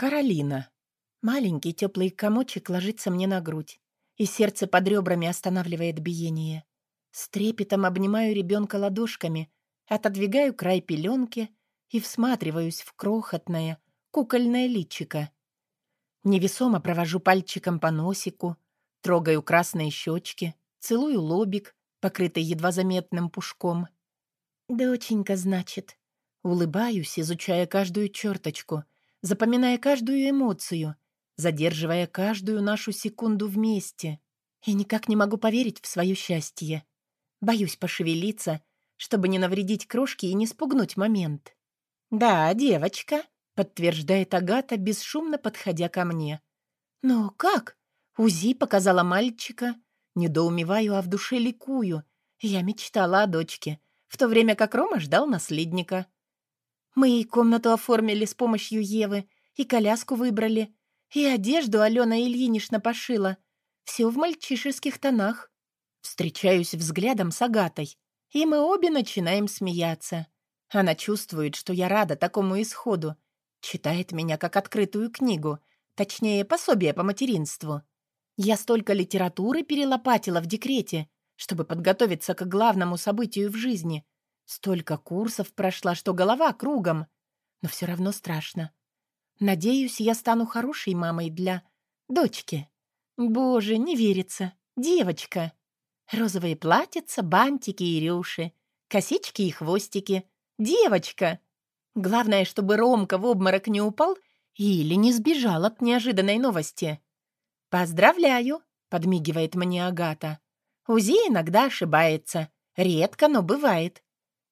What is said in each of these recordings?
Каролина. Маленький теплый комочек ложится мне на грудь, и сердце под ребрами останавливает биение. С трепетом обнимаю ребенка ладошками, отодвигаю край пеленки и всматриваюсь в крохотное, кукольное личико. Невесомо провожу пальчиком по носику, трогаю красные щечки, целую лобик, покрытый едва заметным пушком. «Доченька, значит». Улыбаюсь, изучая каждую черточку, запоминая каждую эмоцию, задерживая каждую нашу секунду вместе. И никак не могу поверить в свое счастье. Боюсь пошевелиться, чтобы не навредить крошке и не спугнуть момент. «Да, девочка», — подтверждает Агата, бесшумно подходя ко мне. «Но как?» УЗИ показала мальчика. Недоумеваю, а в душе ликую. Я мечтала о дочке, в то время как Рома ждал наследника. Мы и комнату оформили с помощью Евы, и коляску выбрали, и одежду Алена Ильинична пошила. Все в мальчишеских тонах. Встречаюсь взглядом с Агатой, и мы обе начинаем смеяться. Она чувствует, что я рада такому исходу, читает меня как открытую книгу, точнее, пособие по материнству. Я столько литературы перелопатила в декрете, чтобы подготовиться к главному событию в жизни, Столько курсов прошла, что голова кругом. Но все равно страшно. Надеюсь, я стану хорошей мамой для дочки. Боже, не верится. Девочка. Розовые платьица, бантики и рюши, косички и хвостики. Девочка. Главное, чтобы Ромка в обморок не упал или не сбежал от неожиданной новости. «Поздравляю», — подмигивает мне Агата. «УЗИ иногда ошибается. Редко, но бывает.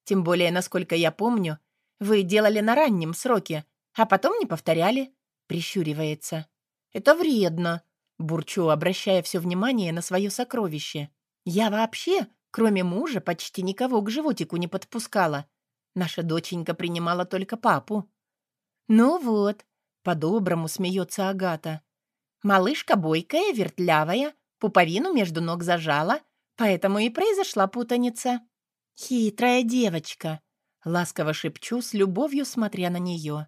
Тем более, насколько я помню, вы делали на раннем сроке, а потом не повторяли», — прищуривается. «Это вредно», — бурчу, обращая все внимание на свое сокровище. «Я вообще, кроме мужа, почти никого к животику не подпускала. Наша доченька принимала только папу». «Ну вот», — по-доброму смеется Агата. «Малышка бойкая, вертлявая, пуповину между ног зажала, поэтому и произошла путаница». «Хитрая девочка», — ласково шепчу, с любовью смотря на нее.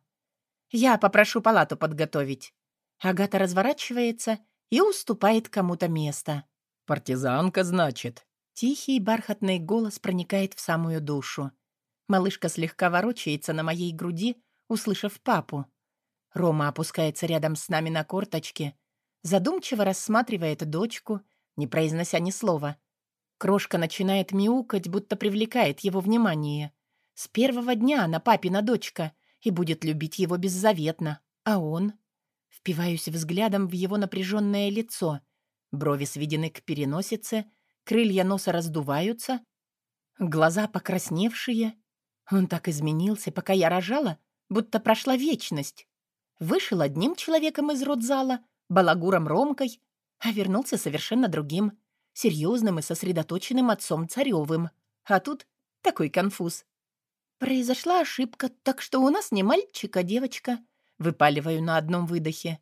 «Я попрошу палату подготовить». Агата разворачивается и уступает кому-то место. «Партизанка, значит?» Тихий бархатный голос проникает в самую душу. Малышка слегка ворочается на моей груди, услышав папу. Рома опускается рядом с нами на корточке, задумчиво рассматривает дочку, не произнося ни слова — Крошка начинает мяукать, будто привлекает его внимание. С первого дня она папина дочка и будет любить его беззаветно. А он? Впиваюсь взглядом в его напряженное лицо. Брови сведены к переносице, крылья носа раздуваются, глаза покрасневшие. Он так изменился, пока я рожала, будто прошла вечность. Вышел одним человеком из родзала, балагуром Ромкой, а вернулся совершенно другим — серьезным и сосредоточенным отцом Царевым. А тут такой конфуз. Произошла ошибка, так что у нас не мальчик, а девочка. Выпаливаю на одном выдохе.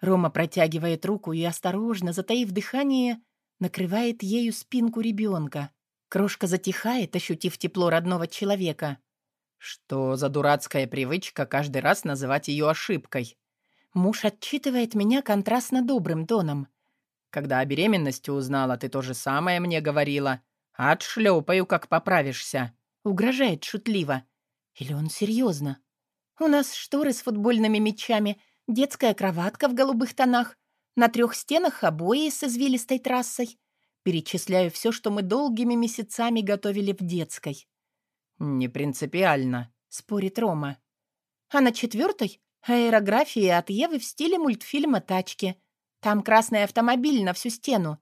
Рома протягивает руку и, осторожно, затаив дыхание, накрывает ею спинку ребенка. Крошка затихает, ощутив тепло родного человека. Что за дурацкая привычка каждый раз называть ее ошибкой? Муж отчитывает меня контрастно добрым тоном. Когда о беременности узнала, ты то же самое мне говорила. Отшлепаю, как поправишься. Угрожает шутливо. Или он серьезно? У нас шторы с футбольными мячами, детская кроватка в голубых тонах, на трех стенах обои с извилистой трассой. Перечисляю все, что мы долгими месяцами готовили в детской. «Не принципиально», — спорит Рома. А на четвертой — аэрография от Евы в стиле мультфильма «Тачки». Там красный автомобиль на всю стену.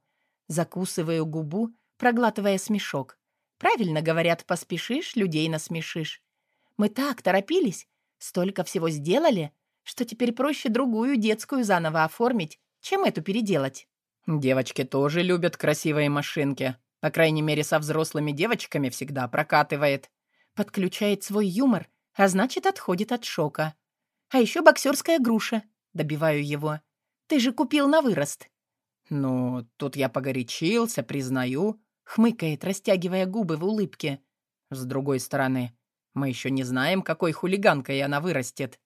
Закусываю губу, проглатывая смешок. Правильно говорят, поспешишь, людей насмешишь. Мы так торопились, столько всего сделали, что теперь проще другую детскую заново оформить, чем эту переделать. Девочки тоже любят красивые машинки. По крайней мере, со взрослыми девочками всегда прокатывает. Подключает свой юмор, а значит, отходит от шока. А еще боксерская груша. Добиваю его. Ты же купил на вырост». «Ну, тут я погорячился, признаю», — хмыкает, растягивая губы в улыбке. «С другой стороны, мы еще не знаем, какой хулиганкой она вырастет».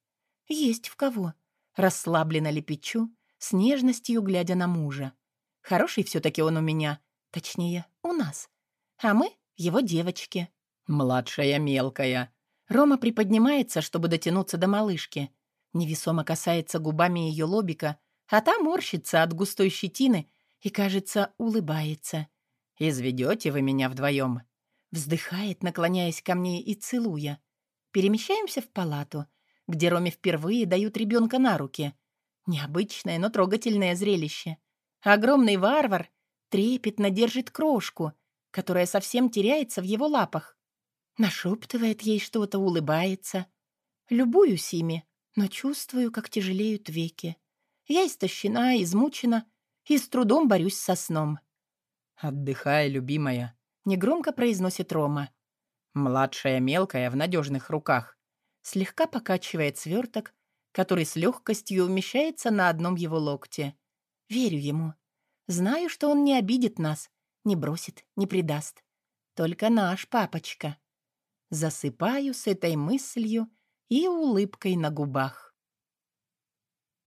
«Есть в кого. Расслабленно лепечу, с нежностью глядя на мужа. Хороший все-таки он у меня, точнее, у нас. А мы — его девочки. «Младшая мелкая». Рома приподнимается, чтобы дотянуться до малышки. Невесомо касается губами ее лобика, а та морщится от густой щетины и, кажется, улыбается. «Изведете вы меня вдвоем?» Вздыхает, наклоняясь ко мне и целуя. Перемещаемся в палату, где Роме впервые дают ребенка на руки. Необычное, но трогательное зрелище. Огромный варвар трепетно держит крошку, которая совсем теряется в его лапах. Нашептывает ей что-то, улыбается. Любуюсь ими, но чувствую, как тяжелеют веки. Я истощена, измучена и с трудом борюсь со сном. «Отдыхай, любимая», — негромко произносит Рома. «Младшая мелкая в надежных руках». Слегка покачивает сверток, который с легкостью умещается на одном его локте. Верю ему. Знаю, что он не обидит нас, не бросит, не предаст. Только наш папочка. Засыпаю с этой мыслью и улыбкой на губах.